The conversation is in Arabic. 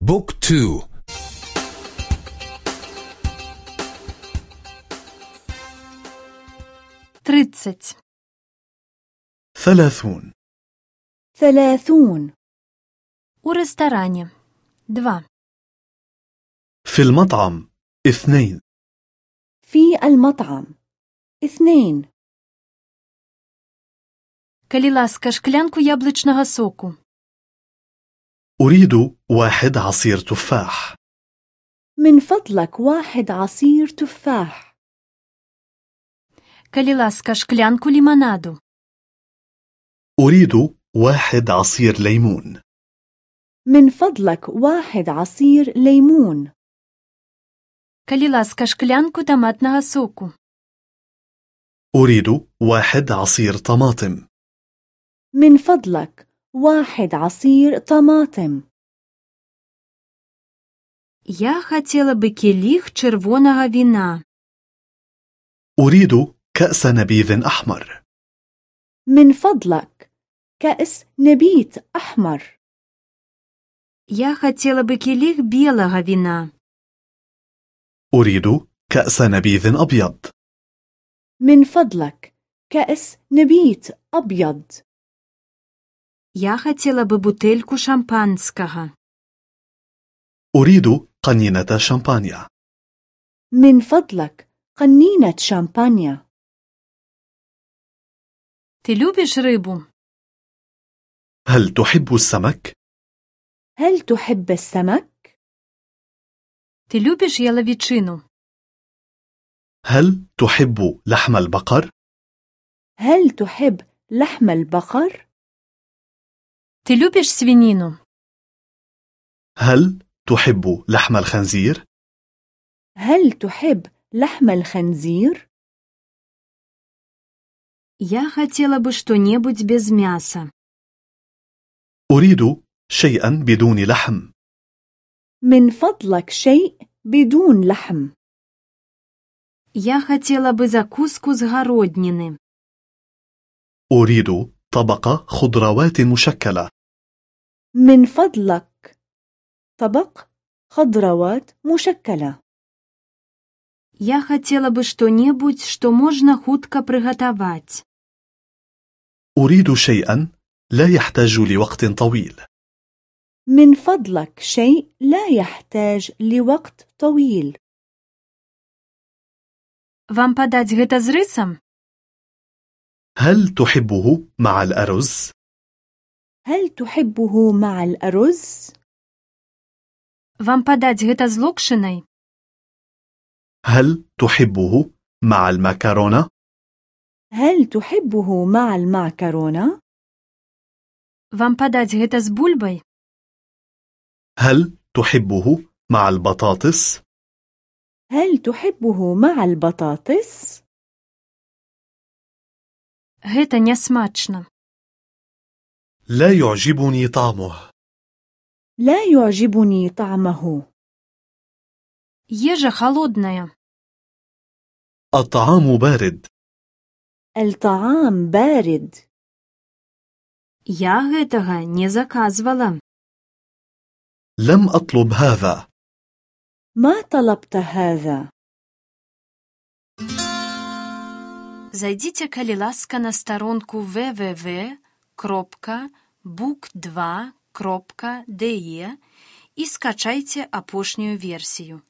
بوك تو тридцать ثلاثون ثلاثون у ресторане два في المطعم اثنين في المطعم اثنين калі ласка шклянку яблычнага соку أريد واحد عصير تفاح من فضلك واحد عصير تفاح калі ласка шклянку ліманаду أريد واحد عصير ليمون من فضلك واحد عصير ليمون калі ласка шклянку таматнага соку أريد واحد عصير طماطم من فضلك واحد عصير طماطم Я хацела бы келіх чырвонага віна. أريد كأس نبيذ أحمر من فضلك كأس نبيت أحمر Я хацела бы келіх белага віна. أريد كأس نبيذ أبيض من فضلك كأس نبيت أبيض Я хацела бы бутэльку шампанскага. أريد قنينة شامبانيا من فضلك قنينة شامبانيا Ти любиш рибу? هل تحب السمك؟ هل تحب السمك؟ Ти любиш яловичину? هل تحب لحم البقر؟ هل تحب لحم البقر؟ Ти любиш свинину? هل تحب لحم الخنزير؟ هل تحب لحم الخنزير؟ Я хацела бы што-небудзь без мяса. أريد شيئا بدون لحم من فضلك شيء بدون لحم Я хацела бы закуску з гародніны. أريد طبق خضروات مشكلة من فضلك طبق خضروات مشكلة Я хацела бы што-небудзь, што можна хутка прыгатаваць. أريد شيئا لا يحتاج لوقت طويل من فضلك شيء لا يحتاج لوقت طويل Вам падаць гэта з рысам? هل تحبه مع الأرز؟ هل تحبه مع الأرز؟ Вам падаць гэта з локшынай? هل تحبه مع المكرونة؟ هل تحبه مع المعكرونة؟ Вам падаць гэта з бульбай? هل تحبه مع البطاطس؟ هل تحبه مع البطاطس؟ Гэта нясмачна. لا يعجبني طعمه لا يعجبني طعمه Ежа халодная. الطعام بارد الطعام بارد Я гэтага не заказвала. لم أطلب هذا ما طلبت هذا Зайдзіце, калі ласка, на старонку www.book2.de і скачайце апошнюю версію.